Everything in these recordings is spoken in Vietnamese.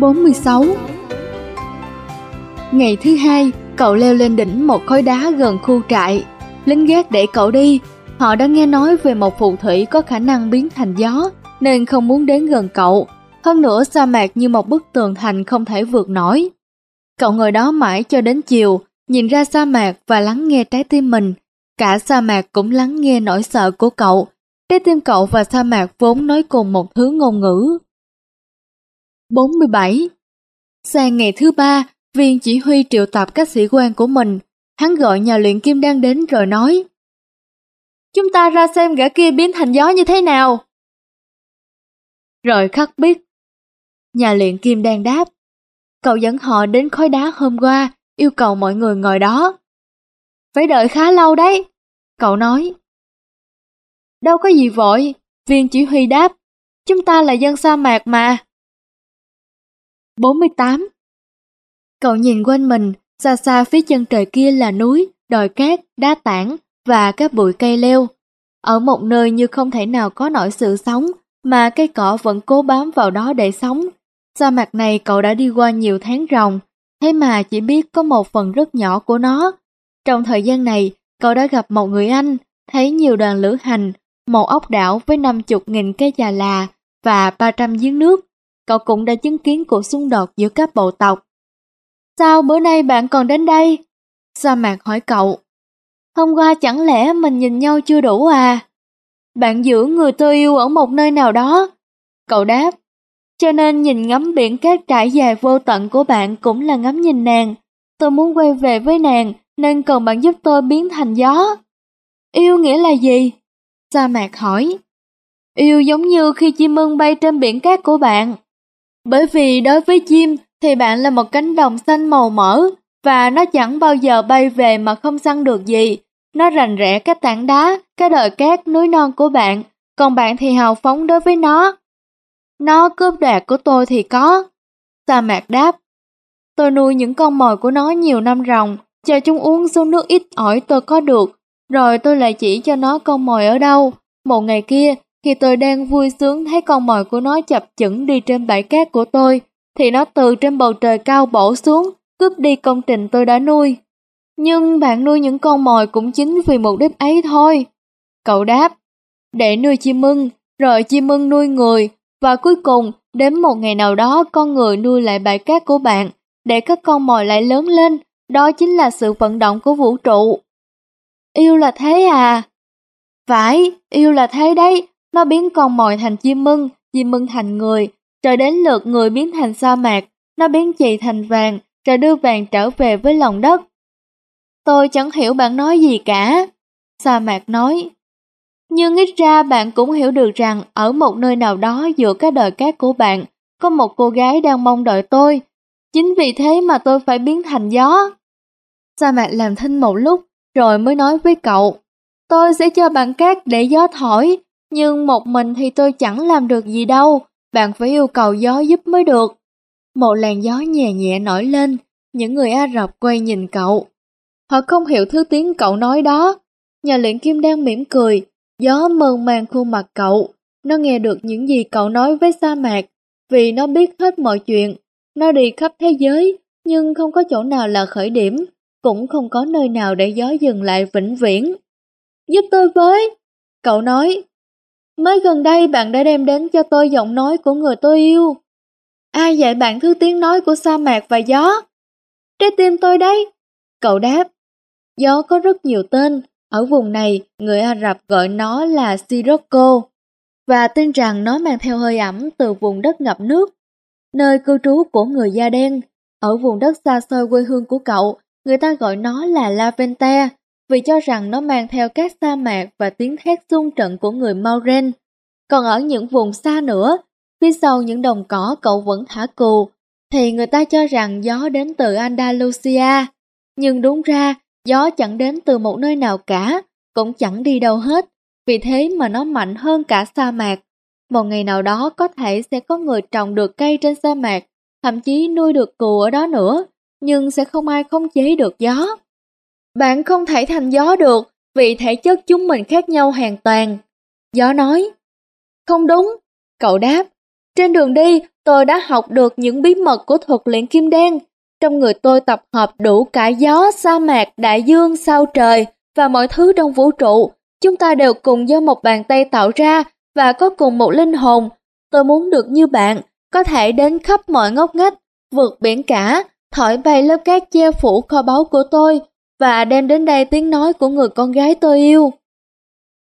46 Ngày thứ hai, cậu leo lên đỉnh một khối đá gần khu trại. Lính gác để cậu đi. Họ đã nghe nói về một phù thủy có khả năng biến thành gió, nên không muốn đến gần cậu. Hơn nữa sa mạc như một bức tường thành không thể vượt nổi. Cậu ngồi đó mãi cho đến chiều, nhìn ra sa mạc và lắng nghe trái tim mình. Cả sa mạc cũng lắng nghe nỗi sợ của cậu. Trái tim cậu và sa mạc vốn nói cùng một thứ ngôn ngữ. 47. Sang ngày thứ ba, viên chỉ huy triệu tập các sĩ quan của mình. Hắn gọi nhà luyện kim đang đến rồi nói. Chúng ta ra xem gã kia biến thành gió như thế nào. Rồi khắc biết. Nhà luyện kim đang đáp. Cậu dẫn họ đến khối đá hôm qua, yêu cầu mọi người ngồi đó. Phải đợi khá lâu đấy, cậu nói. Đâu có gì vội, viên chỉ huy đáp. Chúng ta là dân sa mạc mà. 48. Cậu nhìn quanh mình, xa xa phía chân trời kia là núi, đồi cát, đá tảng và các bụi cây leo. Ở một nơi như không thể nào có nổi sự sống, mà cây cỏ vẫn cố bám vào đó để sống. Sa mạc này cậu đã đi qua nhiều tháng ròng, thế mà chỉ biết có một phần rất nhỏ của nó. Trong thời gian này, cậu đã gặp một người Anh, thấy nhiều đoàn lữ hành, một ốc đảo với năm chục nghìn cây già là và 300 giếng nước cậu cũng đã chứng kiến cuộc xung đột giữa các bộ tộc. Sao bữa nay bạn còn đến đây? Sa mạc hỏi cậu. Hôm qua chẳng lẽ mình nhìn nhau chưa đủ à? Bạn giữ người tôi yêu ở một nơi nào đó. Cậu đáp. Cho nên nhìn ngắm biển cát trải dài vô tận của bạn cũng là ngắm nhìn nàng. Tôi muốn quay về với nàng, nên cần bạn giúp tôi biến thành gió. Yêu nghĩa là gì? Sa mạc hỏi. Yêu giống như khi chim ưng bay trên biển cát của bạn. Bởi vì đối với chim thì bạn là một cánh đồng xanh màu mỡ và nó chẳng bao giờ bay về mà không săn được gì. Nó rành rẽ các tảng đá, các đồi cát, núi non của bạn, còn bạn thì hào phóng đối với nó. Nó cướp đoạt của tôi thì có. Sa mạc đáp. Tôi nuôi những con mồi của nó nhiều năm ròng, cho chúng uống số nước ít ỏi tôi có được, rồi tôi lại chỉ cho nó con mồi ở đâu. Một ngày kia, khi tôi đang vui sướng thấy con mồi của nó chập chững đi trên bãi cát của tôi, thì nó từ trên bầu trời cao bổ xuống, cướp đi công trình tôi đã nuôi. Nhưng bạn nuôi những con mồi cũng chính vì mục đích ấy thôi. Cậu đáp, để nuôi chim mưng rồi chim mưng nuôi người, và cuối cùng đến một ngày nào đó con người nuôi lại bãi cát của bạn, để các con mồi lại lớn lên, đó chính là sự vận động của vũ trụ. Yêu là thế à? Phải, yêu là thế đấy, nó biến con mồi thành chim mưng, chim mưng thành người, rồi đến lượt người biến thành sa mạc, nó biến chì thành vàng, rồi đưa vàng trở về với lòng đất. Tôi chẳng hiểu bạn nói gì cả. Sa mạc nói. Nhưng ít ra bạn cũng hiểu được rằng ở một nơi nào đó giữa cái đời cát của bạn, có một cô gái đang mong đợi tôi. Chính vì thế mà tôi phải biến thành gió. Sa mạc làm thinh một lúc, rồi mới nói với cậu. Tôi sẽ cho bạn cát để gió thổi, nhưng một mình thì tôi chẳng làm được gì đâu, bạn phải yêu cầu gió giúp mới được. Một làn gió nhẹ nhẹ nổi lên, những người Ả Rập quay nhìn cậu. Họ không hiểu thứ tiếng cậu nói đó. Nhà luyện kim đang mỉm cười, gió mơn màng khuôn mặt cậu. Nó nghe được những gì cậu nói với sa mạc, vì nó biết hết mọi chuyện. Nó đi khắp thế giới, nhưng không có chỗ nào là khởi điểm, cũng không có nơi nào để gió dừng lại vĩnh viễn. Giúp tôi với! Cậu nói, Mới gần đây bạn đã đem đến cho tôi giọng nói của người tôi yêu. Ai dạy bạn thứ tiếng nói của sa mạc và gió? Trái tim tôi đấy. Cậu đáp. Gió có rất nhiều tên. Ở vùng này, người Ả Rập gọi nó là Sirocco và tin rằng nó mang theo hơi ẩm từ vùng đất ngập nước, nơi cư trú của người da đen. Ở vùng đất xa xôi quê hương của cậu, người ta gọi nó là lavente vì cho rằng nó mang theo các sa mạc và tiếng thét xung trận của người Mauren. Còn ở những vùng xa nữa, phía sau những đồng cỏ cậu vẫn thả cù, thì người ta cho rằng gió đến từ Andalusia. Nhưng đúng ra, gió chẳng đến từ một nơi nào cả, cũng chẳng đi đâu hết, vì thế mà nó mạnh hơn cả sa mạc. Một ngày nào đó có thể sẽ có người trồng được cây trên sa mạc, thậm chí nuôi được cừu ở đó nữa, nhưng sẽ không ai khống chế được gió. Bạn không thể thành gió được vì thể chất chúng mình khác nhau hoàn toàn. Gió nói. Không đúng, cậu đáp. Trên đường đi, tôi đã học được những bí mật của thuật luyện kim đen. Trong người tôi tập hợp đủ cả gió, sa mạc, đại dương, sao trời và mọi thứ trong vũ trụ. Chúng ta đều cùng do một bàn tay tạo ra và có cùng một linh hồn. Tôi muốn được như bạn, có thể đến khắp mọi ngóc ngách, vượt biển cả, thổi bay lớp cát che phủ kho báu của tôi và đem đến đây tiếng nói của người con gái tôi yêu.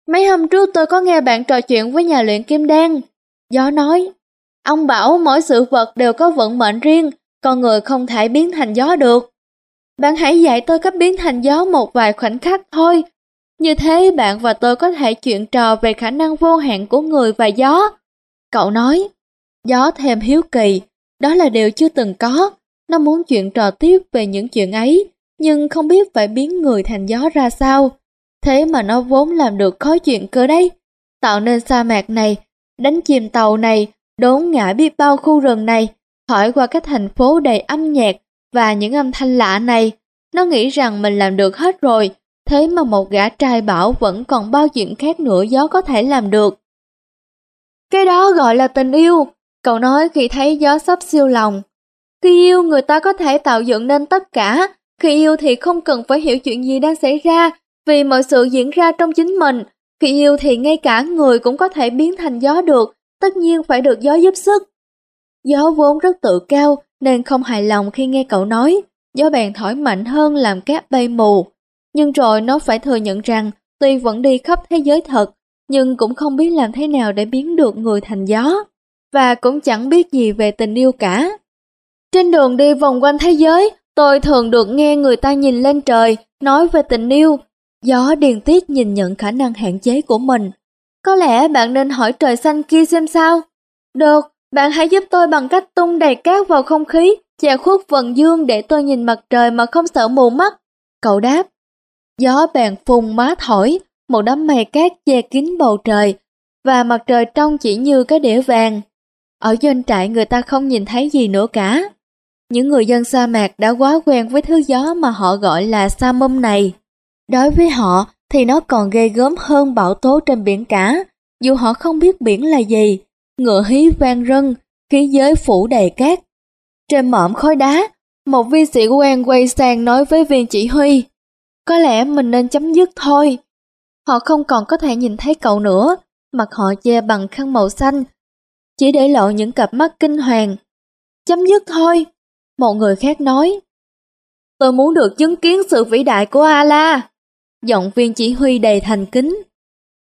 Mấy hôm trước tôi có nghe bạn trò chuyện với nhà luyện kim đan. Gió nói, ông bảo mỗi sự vật đều có vận mệnh riêng, con người không thể biến thành gió được. Bạn hãy dạy tôi cách biến thành gió một vài khoảnh khắc thôi. Như thế bạn và tôi có thể chuyện trò về khả năng vô hạn của người và gió. Cậu nói, gió thêm hiếu kỳ, đó là điều chưa từng có. Nó muốn chuyện trò tiếp về những chuyện ấy, nhưng không biết phải biến người thành gió ra sao. Thế mà nó vốn làm được khó chuyện cơ đấy. Tạo nên sa mạc này, đánh chìm tàu này, đốn ngã biết bao khu rừng này, hỏi qua các thành phố đầy âm nhạc và những âm thanh lạ này. Nó nghĩ rằng mình làm được hết rồi, thế mà một gã trai bảo vẫn còn bao chuyện khác nữa gió có thể làm được. Cái đó gọi là tình yêu, cậu nói khi thấy gió sắp siêu lòng. Khi yêu người ta có thể tạo dựng nên tất cả, khi yêu thì không cần phải hiểu chuyện gì đang xảy ra, vì mọi sự diễn ra trong chính mình. Khi yêu thì ngay cả người cũng có thể biến thành gió được, tất nhiên phải được gió giúp sức. Gió vốn rất tự cao nên không hài lòng khi nghe cậu nói, gió bèn thổi mạnh hơn làm cát bay mù. Nhưng rồi nó phải thừa nhận rằng tuy vẫn đi khắp thế giới thật, nhưng cũng không biết làm thế nào để biến được người thành gió, và cũng chẳng biết gì về tình yêu cả. Trên đường đi vòng quanh thế giới, tôi thường được nghe người ta nhìn lên trời, nói về tình yêu. Gió điền tiết nhìn nhận khả năng hạn chế của mình. Có lẽ bạn nên hỏi trời xanh kia xem sao. Được, bạn hãy giúp tôi bằng cách tung đầy cát vào không khí, che khuất vần dương để tôi nhìn mặt trời mà không sợ mù mắt. Cậu đáp. Gió bèn phùng má thổi, một đám mây cát che kín bầu trời, và mặt trời trong chỉ như cái đĩa vàng. Ở doanh trại người ta không nhìn thấy gì nữa cả. Những người dân sa mạc đã quá quen với thứ gió mà họ gọi là sa mâm này. Đối với họ thì nó còn ghê gớm hơn bão tố trên biển cả, dù họ không biết biển là gì. Ngựa hí vang rân, khí giới phủ đầy cát. Trên mỏm khói đá, một viên sĩ quan quay sang nói với viên chỉ huy. Có lẽ mình nên chấm dứt thôi. Họ không còn có thể nhìn thấy cậu nữa, mặt họ che bằng khăn màu xanh, chỉ để lộ những cặp mắt kinh hoàng. Chấm dứt thôi, một người khác nói. Tôi muốn được chứng kiến sự vĩ đại của Allah. Giọng viên chỉ huy đầy thành kính.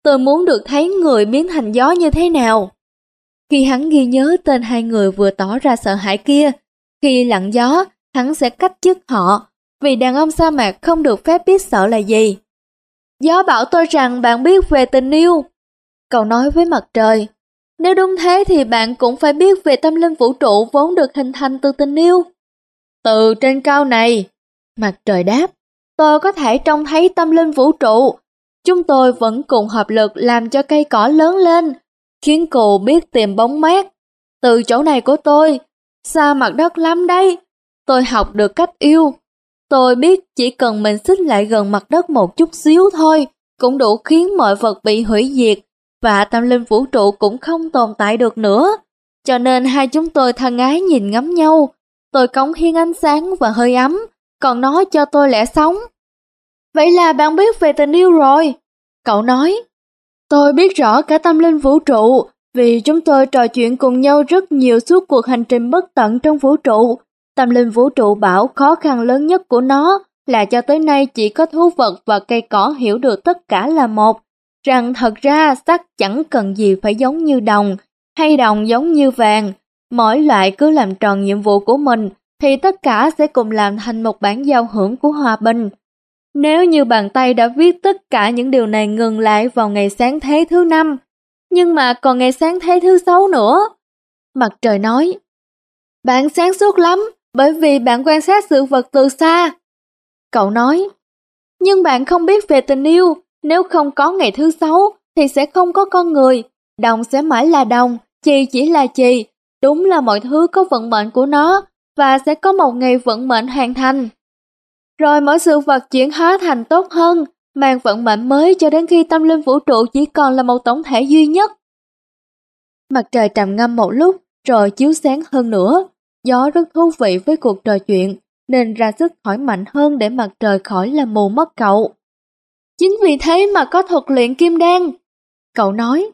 Tôi muốn được thấy người biến thành gió như thế nào. Khi hắn ghi nhớ tên hai người vừa tỏ ra sợ hãi kia, khi lặng gió, hắn sẽ cách chức họ, vì đàn ông sa mạc không được phép biết sợ là gì. Gió bảo tôi rằng bạn biết về tình yêu. Cậu nói với mặt trời, nếu đúng thế thì bạn cũng phải biết về tâm linh vũ trụ vốn được hình thành từ tình yêu. Từ trên cao này, mặt trời đáp, tôi có thể trông thấy tâm linh vũ trụ. Chúng tôi vẫn cùng hợp lực làm cho cây cỏ lớn lên, khiến cụ biết tìm bóng mát. Từ chỗ này của tôi, xa mặt đất lắm đấy. Tôi học được cách yêu. Tôi biết chỉ cần mình xích lại gần mặt đất một chút xíu thôi, cũng đủ khiến mọi vật bị hủy diệt và tâm linh vũ trụ cũng không tồn tại được nữa. Cho nên hai chúng tôi thân ái nhìn ngắm nhau, tôi cống hiến ánh sáng và hơi ấm, còn nó cho tôi lẽ sống. Vậy là bạn biết về tình yêu rồi. Cậu nói, tôi biết rõ cả tâm linh vũ trụ, vì chúng tôi trò chuyện cùng nhau rất nhiều suốt cuộc hành trình bất tận trong vũ trụ. Tâm linh vũ trụ bảo khó khăn lớn nhất của nó là cho tới nay chỉ có thú vật và cây cỏ hiểu được tất cả là một, rằng thật ra sắt chẳng cần gì phải giống như đồng, hay đồng giống như vàng, mỗi loại cứ làm tròn nhiệm vụ của mình thì tất cả sẽ cùng làm thành một bản giao hưởng của hòa bình. Nếu như bàn tay đã viết tất cả những điều này ngừng lại vào ngày sáng thế thứ năm, nhưng mà còn ngày sáng thế thứ sáu nữa. Mặt trời nói, bạn sáng suốt lắm bởi vì bạn quan sát sự vật từ xa. Cậu nói, nhưng bạn không biết về tình yêu, nếu không có ngày thứ sáu thì sẽ không có con người, đồng sẽ mãi là đồng, chì chỉ là chì, đúng là mọi thứ có vận mệnh của nó và sẽ có một ngày vận mệnh hoàn thành. Rồi mỗi sự vật chuyển hóa thành tốt hơn, mang vận mệnh mới cho đến khi tâm linh vũ trụ chỉ còn là một tổng thể duy nhất. Mặt trời trầm ngâm một lúc, rồi chiếu sáng hơn nữa. Gió rất thú vị với cuộc trò chuyện, nên ra sức thổi mạnh hơn để mặt trời khỏi làm mù mất cậu. Chính vì thế mà có thuật luyện kim đan. Cậu nói,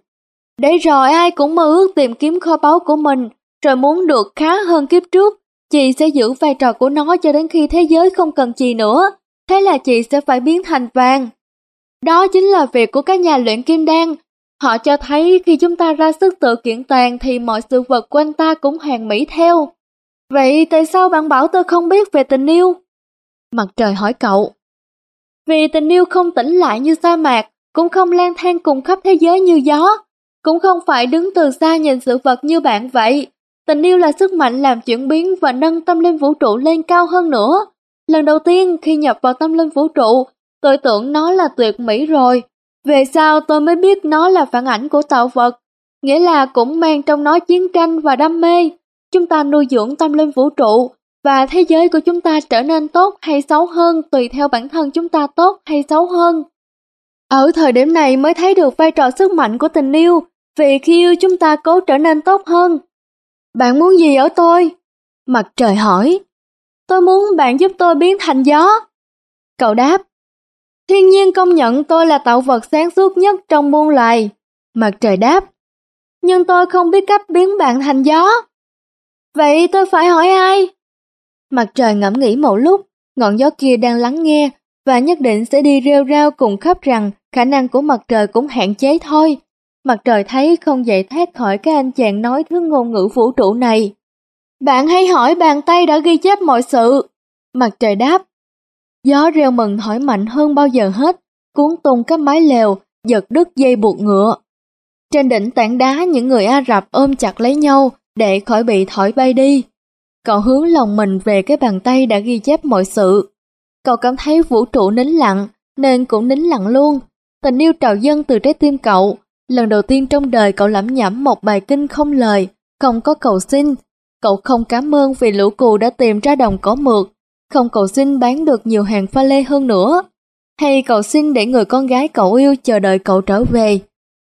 để rồi ai cũng mơ ước tìm kiếm kho báu của mình, rồi muốn được khá hơn kiếp trước. Chị sẽ giữ vai trò của nó cho đến khi thế giới không cần chị nữa. Thế là chị sẽ phải biến thành vàng. Đó chính là việc của các nhà luyện kim đan. Họ cho thấy khi chúng ta ra sức tự kiện tàn thì mọi sự vật quanh ta cũng hoàn mỹ theo. Vậy tại sao bạn bảo tôi không biết về tình yêu? Mặt trời hỏi cậu. Vì tình yêu không tĩnh lại như sa mạc, cũng không lang thang cùng khắp thế giới như gió, cũng không phải đứng từ xa nhìn sự vật như bạn vậy. Tình yêu là sức mạnh làm chuyển biến và nâng tâm linh vũ trụ lên cao hơn nữa. Lần đầu tiên khi nhập vào tâm linh vũ trụ, tôi tưởng nó là tuyệt mỹ rồi. Về sau tôi mới biết nó là phản ảnh của tạo vật, nghĩa là cũng mang trong nó chiến tranh và đam mê. Chúng ta nuôi dưỡng tâm linh vũ trụ và thế giới của chúng ta trở nên tốt hay xấu hơn tùy theo bản thân chúng ta tốt hay xấu hơn. Ở thời điểm này mới thấy được vai trò sức mạnh của tình yêu, vì khi yêu chúng ta cố trở nên tốt hơn. Bạn muốn gì ở tôi? Mặt trời hỏi. Tôi muốn bạn giúp tôi biến thành gió. Cậu đáp. Thiên nhiên công nhận tôi là tạo vật sáng suốt nhất trong muôn loài. Mặt trời đáp. Nhưng tôi không biết cách biến bạn thành gió. Vậy tôi phải hỏi ai? Mặt trời ngẫm nghĩ một lúc, ngọn gió kia đang lắng nghe và nhất định sẽ đi rêu rao cùng khắp rằng khả năng của mặt trời cũng hạn chế thôi. Mặt trời thấy không dậy thoát khỏi cái anh chàng nói thứ ngôn ngữ vũ trụ này. Bạn hãy hỏi bàn tay đã ghi chép mọi sự. Mặt trời đáp. Gió reo mừng thổi mạnh hơn bao giờ hết, cuốn tung các mái lều, giật đứt dây buộc ngựa. Trên đỉnh tảng đá những người Ả Rập ôm chặt lấy nhau để khỏi bị thổi bay đi. Cậu hướng lòng mình về cái bàn tay đã ghi chép mọi sự. Cậu cảm thấy vũ trụ nín lặng, nên cũng nín lặng luôn. Tình yêu trào dâng từ trái tim cậu. Lần đầu tiên trong đời cậu lẩm nhẩm một bài kinh không lời, không có cầu xin. Cậu không cảm ơn vì lũ cù đã tìm ra đồng cỏ mượt, không cầu xin bán được nhiều hàng pha lê hơn nữa. Hay cầu xin để người con gái cậu yêu chờ đợi cậu trở về.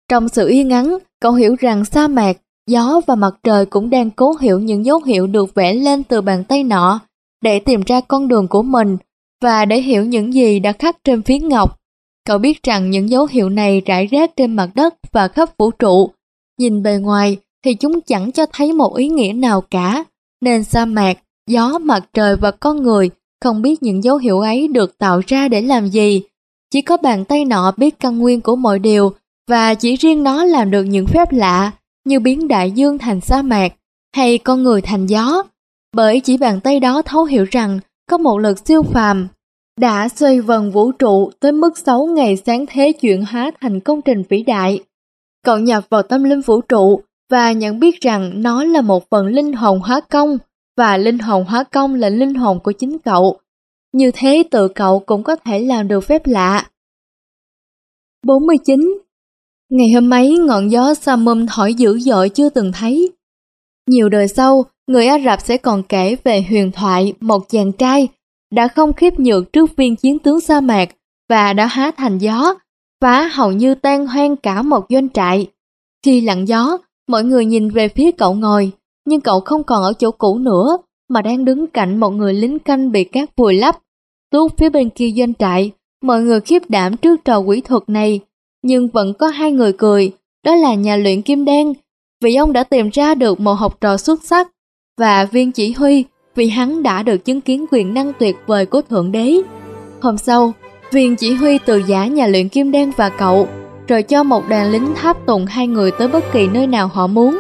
Trong sự yên ngắn, cậu hiểu rằng sa mạc, gió và mặt trời cũng đang cố hiểu những dấu hiệu được vẽ lên từ bàn tay nọ để tìm ra con đường của mình và để hiểu những gì đã khắc trên phiến ngọc. Cậu biết rằng những dấu hiệu này rải rác trên mặt đất và khắp vũ trụ. Nhìn bề ngoài thì chúng chẳng cho thấy một ý nghĩa nào cả, nên sa mạc, gió, mặt trời và con người không biết những dấu hiệu ấy được tạo ra để làm gì. Chỉ có bàn tay nọ biết căn nguyên của mọi điều và chỉ riêng nó làm được những phép lạ như biến đại dương thành sa mạc hay con người thành gió. Bởi chỉ bàn tay đó thấu hiểu rằng có một lực siêu phàm đã xoay vần vũ trụ tới mức 6 ngày sáng thế chuyển hóa thành công trình vĩ đại. Cậu nhập vào tâm linh vũ trụ và nhận biết rằng nó là một phần linh hồn hóa công và linh hồn hóa công là linh hồn của chính cậu. Như thế tự cậu cũng có thể làm được phép lạ. 49. Ngày hôm ấy ngọn gió Samum thổi dữ dội chưa từng thấy. Nhiều đời sau, người Ả Rập sẽ còn kể về huyền thoại một chàng trai đã không khiếp nhược trước viên chiến tướng sa mạc và đã há thành gió, phá hầu như tan hoang cả một doanh trại. Khi lặng gió, mọi người nhìn về phía cậu ngồi, nhưng cậu không còn ở chỗ cũ nữa, mà đang đứng cạnh một người lính canh bị cát vùi lấp. Tuốt phía bên kia doanh trại, mọi người khiếp đảm trước trò quỷ thuật này, nhưng vẫn có hai người cười, đó là nhà luyện kim đen, vì ông đã tìm ra được một học trò xuất sắc, và viên chỉ huy vì hắn đã được chứng kiến quyền năng tuyệt vời của Thượng Đế. Hôm sau, viên chỉ huy từ giả nhà luyện kim đen và cậu, rồi cho một đoàn lính tháp tùng hai người tới bất kỳ nơi nào họ muốn.